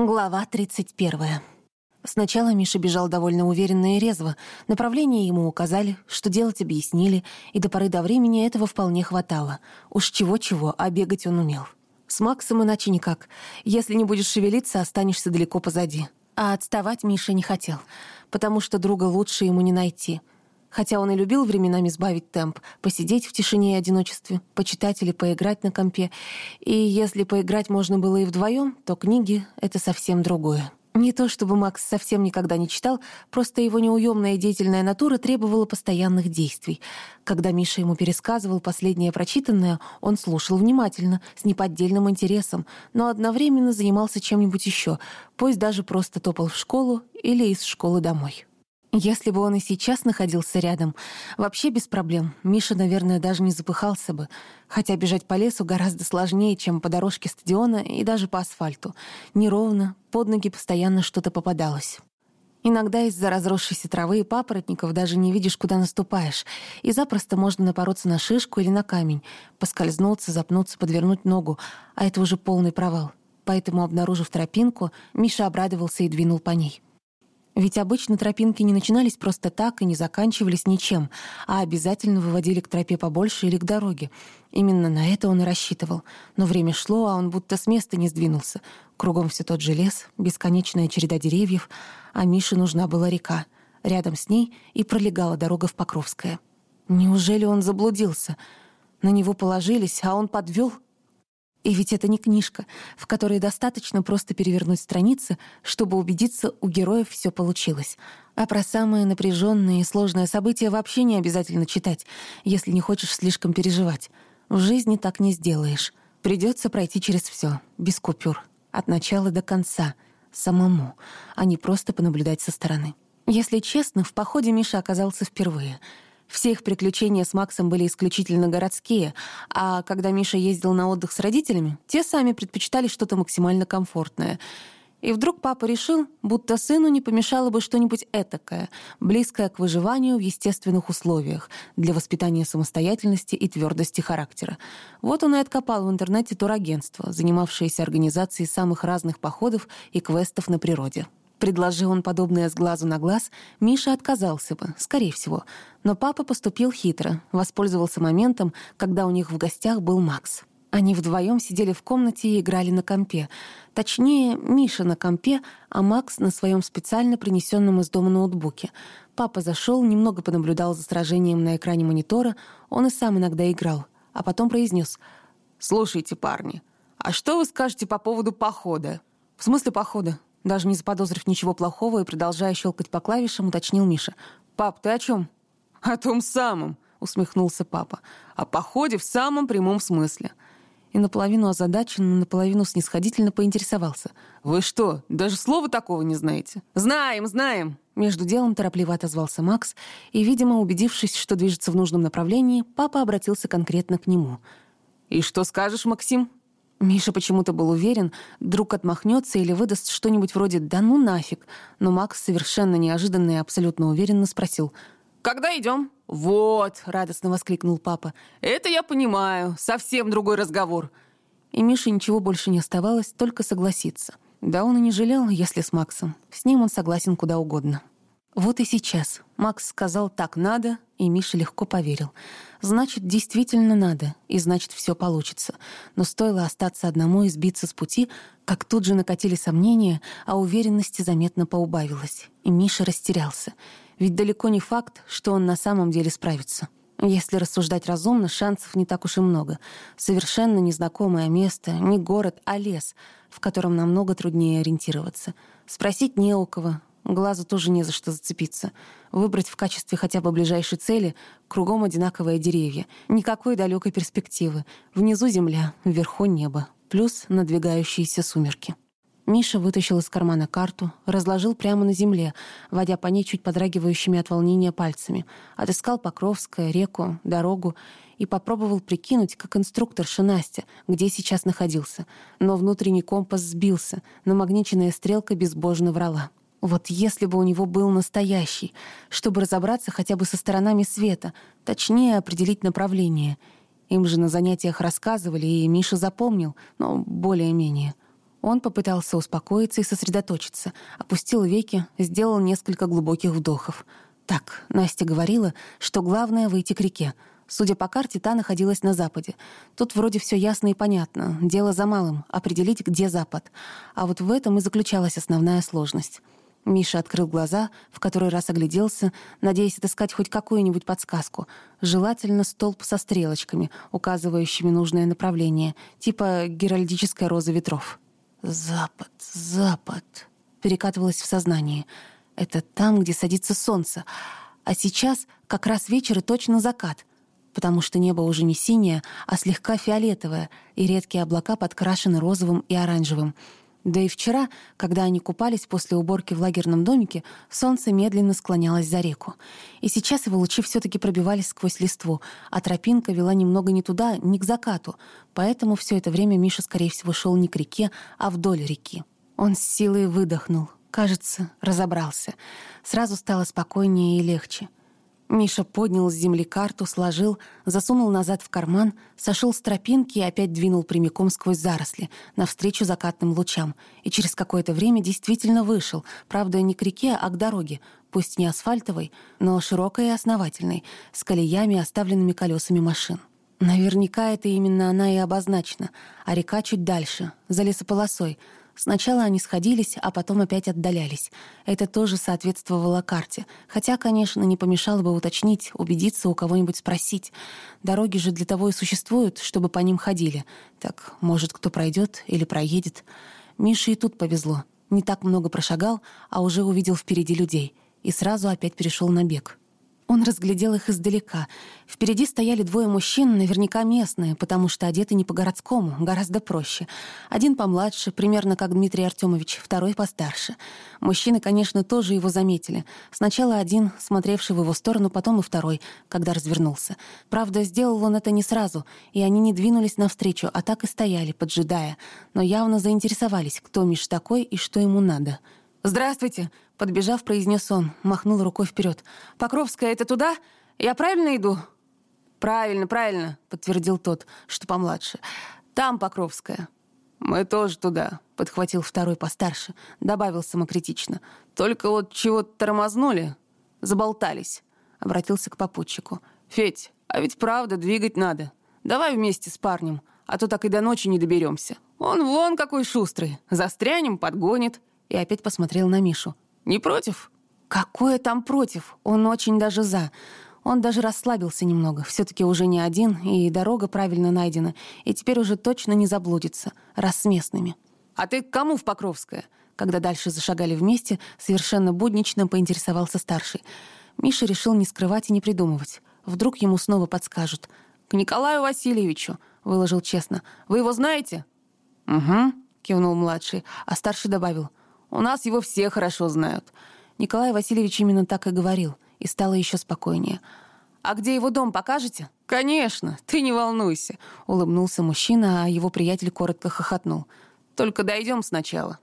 Глава 31. Сначала Миша бежал довольно уверенно и резво. Направление ему указали, что делать объяснили, и до поры до времени этого вполне хватало. Уж чего-чего, а бегать он умел. С Максом иначе никак. Если не будешь шевелиться, останешься далеко позади. А отставать Миша не хотел, потому что друга лучше ему не найти — Хотя он и любил временами сбавить темп, посидеть в тишине и одиночестве, почитать или поиграть на компе. И если поиграть можно было и вдвоем, то книги — это совсем другое. Не то чтобы Макс совсем никогда не читал, просто его неуемная деятельная натура требовала постоянных действий. Когда Миша ему пересказывал последнее прочитанное, он слушал внимательно, с неподдельным интересом, но одновременно занимался чем-нибудь еще, пусть даже просто топал в школу или из школы домой. Если бы он и сейчас находился рядом, вообще без проблем, Миша, наверное, даже не запыхался бы, хотя бежать по лесу гораздо сложнее, чем по дорожке стадиона и даже по асфальту. Неровно, под ноги постоянно что-то попадалось. Иногда из-за разросшейся травы и папоротников даже не видишь, куда наступаешь, и запросто можно напороться на шишку или на камень, поскользнуться, запнуться, подвернуть ногу, а это уже полный провал. Поэтому, обнаружив тропинку, Миша обрадовался и двинул по ней. Ведь обычно тропинки не начинались просто так и не заканчивались ничем, а обязательно выводили к тропе побольше или к дороге. Именно на это он и рассчитывал. Но время шло, а он будто с места не сдвинулся. Кругом все тот же лес, бесконечная череда деревьев, а Мише нужна была река. Рядом с ней и пролегала дорога в Покровское. Неужели он заблудился? На него положились, а он подвел — и ведь это не книжка, в которой достаточно просто перевернуть страницы, чтобы убедиться, у героев все получилось. А про самые напряженные и сложные события вообще не обязательно читать, если не хочешь слишком переживать. В жизни так не сделаешь. Придется пройти через все, без купюр, от начала до конца, самому, а не просто понаблюдать со стороны. Если честно, в походе Миша оказался впервые — все их приключения с Максом были исключительно городские, а когда Миша ездил на отдых с родителями, те сами предпочитали что-то максимально комфортное. И вдруг папа решил, будто сыну не помешало бы что-нибудь этакое, близкое к выживанию в естественных условиях, для воспитания самостоятельности и твердости характера. Вот он и откопал в интернете турагентство, занимавшееся организацией самых разных походов и квестов на природе. Предложил он подобное с глазу на глаз, Миша отказался бы, скорее всего. Но папа поступил хитро, воспользовался моментом, когда у них в гостях был Макс. Они вдвоем сидели в комнате и играли на компе. Точнее, Миша на компе, а Макс на своем специально принесенном из дома ноутбуке. Папа зашел, немного понаблюдал за сражением на экране монитора, он и сам иногда играл, а потом произнес: «Слушайте, парни, а что вы скажете по поводу похода?» «В смысле похода?» Даже не заподозрив ничего плохого и продолжая щелкать по клавишам, уточнил Миша. «Пап, ты о чем?» «О том самом», — усмехнулся папа. «О походе в самом прямом смысле». И наполовину озадаченно, наполовину снисходительно поинтересовался. «Вы что, даже слова такого не знаете?» «Знаем, знаем!» Между делом торопливо отозвался Макс, и, видимо, убедившись, что движется в нужном направлении, папа обратился конкретно к нему. «И что скажешь, Максим?» Миша почему-то был уверен, друг отмахнется или выдаст что-нибудь вроде «да ну нафиг», но Макс совершенно неожиданно и абсолютно уверенно спросил «Когда идем?» «Вот», — радостно воскликнул папа, «это я понимаю, совсем другой разговор». И Мише ничего больше не оставалось, только согласиться. Да он и не жалел, если с Максом. С ним он согласен куда угодно. Вот и сейчас. Макс сказал «так надо», и Миша легко поверил. Значит, действительно надо, и значит, все получится. Но стоило остаться одному и сбиться с пути, как тут же накатили сомнения, а уверенности заметно поубавилось. И Миша растерялся. Ведь далеко не факт, что он на самом деле справится. Если рассуждать разумно, шансов не так уж и много. Совершенно незнакомое место, не город, а лес, в котором намного труднее ориентироваться. Спросить не у кого, Глазу тоже не за что зацепиться. Выбрать в качестве хотя бы ближайшей цели кругом одинаковые деревья. Никакой далекой перспективы. Внизу земля, вверху небо. Плюс надвигающиеся сумерки. Миша вытащил из кармана карту, разложил прямо на земле, водя по ней чуть подрагивающими от волнения пальцами. Отыскал Покровское, реку, дорогу и попробовал прикинуть, как инструкторша Настя, где сейчас находился. Но внутренний компас сбился, намагниченная стрелка безбожно врала. Вот если бы у него был настоящий, чтобы разобраться хотя бы со сторонами света, точнее определить направление. Им же на занятиях рассказывали, и Миша запомнил, но более-менее. Он попытался успокоиться и сосредоточиться, опустил веки, сделал несколько глубоких вдохов. Так, Настя говорила, что главное — выйти к реке. Судя по карте, та находилась на западе. Тут вроде все ясно и понятно. Дело за малым — определить, где запад. А вот в этом и заключалась основная сложность. Миша открыл глаза, в который раз огляделся, надеясь отыскать хоть какую-нибудь подсказку. Желательно столб со стрелочками, указывающими нужное направление, типа геральдическая роза ветров. «Запад, запад», — перекатывалось в сознании. «Это там, где садится солнце. А сейчас как раз вечер и точно закат, потому что небо уже не синее, а слегка фиолетовое, и редкие облака подкрашены розовым и оранжевым». Да и вчера, когда они купались после уборки в лагерном домике, солнце медленно склонялось за реку. И сейчас его лучи все таки пробивались сквозь листву, а тропинка вела немного не туда, не к закату, поэтому все это время Миша, скорее всего, шел не к реке, а вдоль реки. Он с силой выдохнул. Кажется, разобрался. Сразу стало спокойнее и легче. Миша поднял с земли карту, сложил, засунул назад в карман, сошел с тропинки и опять двинул прямиком сквозь заросли, навстречу закатным лучам. И через какое-то время действительно вышел, правда, не к реке, а к дороге, пусть не асфальтовой, но широкой и основательной, с колеями, оставленными колесами машин. Наверняка это именно она и обозначена, а река чуть дальше, за лесополосой — Сначала они сходились, а потом опять отдалялись. Это тоже соответствовало карте. Хотя, конечно, не помешало бы уточнить, убедиться, у кого-нибудь спросить. Дороги же для того и существуют, чтобы по ним ходили. Так, может, кто пройдет или проедет. Мише и тут повезло. Не так много прошагал, а уже увидел впереди людей. И сразу опять перешел на бег. Он разглядел их издалека. Впереди стояли двое мужчин, наверняка местные, потому что одеты не по-городскому, гораздо проще. Один помладше, примерно как Дмитрий Артемович, второй постарше. Мужчины, конечно, тоже его заметили. Сначала один, смотревший в его сторону, потом и второй, когда развернулся. Правда, сделал он это не сразу, и они не двинулись навстречу, а так и стояли, поджидая, но явно заинтересовались, кто Миш такой и что ему надо. «Здравствуйте!» Подбежав, произнес он, махнул рукой вперед. «Покровская, это туда? Я правильно иду?» «Правильно, правильно», — подтвердил тот, что помладше. «Там Покровская». «Мы тоже туда», — подхватил второй постарше, добавил самокритично. «Только вот чего-то тормознули, заболтались», — обратился к попутчику. «Федь, а ведь правда двигать надо. Давай вместе с парнем, а то так и до ночи не доберемся. Он вон какой шустрый, застрянем, подгонит». И опять посмотрел на Мишу. Не против?» «Какое там против? Он очень даже за. Он даже расслабился немного. все таки уже не один, и дорога правильно найдена, и теперь уже точно не заблудится, раз с местными». «А ты к кому в Покровское?» Когда дальше зашагали вместе, совершенно буднично поинтересовался старший. Миша решил не скрывать и не придумывать. Вдруг ему снова подскажут. «К Николаю Васильевичу», — выложил честно. «Вы его знаете?» «Угу», — кивнул младший, а старший добавил. У нас его все хорошо знают». Николай Васильевич именно так и говорил, и стало еще спокойнее. «А где его дом, покажете?» «Конечно, ты не волнуйся», — улыбнулся мужчина, а его приятель коротко хохотнул. «Только дойдем сначала».